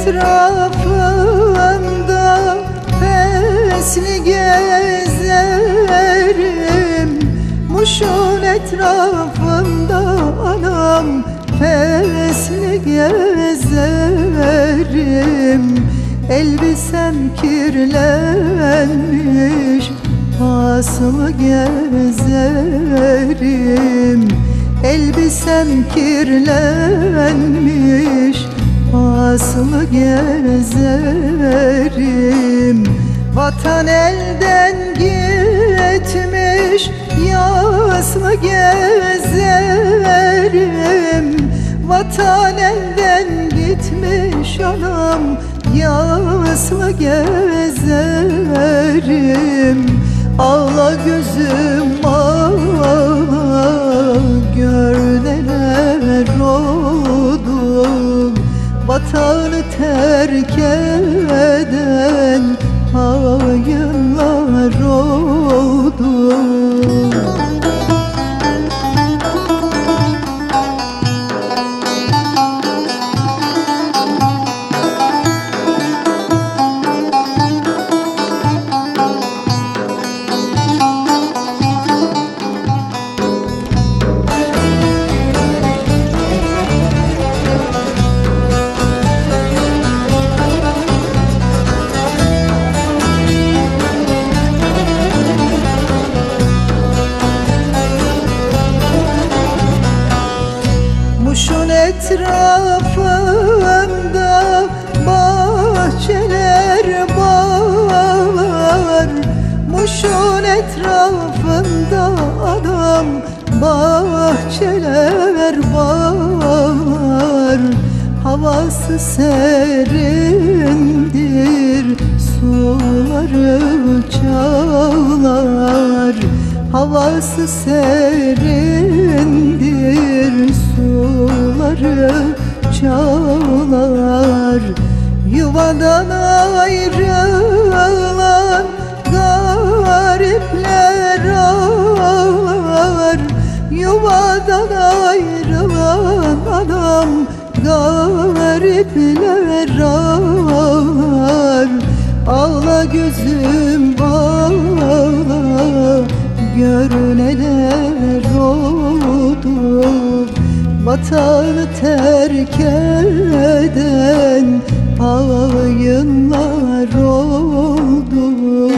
etrafında fesli gezerim Muş'un etrafında anam fesli gezerim Elbisem kirlenmiş pasımı gezerim Elbisem kirlenmiş Pasımı gezerim? Vatan elden gitmiş Yaslı gezerim? Vatan elden gitmiş anam Yaslı gezerim? Ağla gözüm vatanı terk eden hainler oldu etrafında bahçeler bağlar Muş'un etrafında adam bahçeler bağlar. Havası serindir suları çağlar Havası serindir çağlar Yuvadan ayrılan garipler ağlar. Yuvadan ayrılan adam garipler ağlar Vatanı terk eden Ağınlar oldu.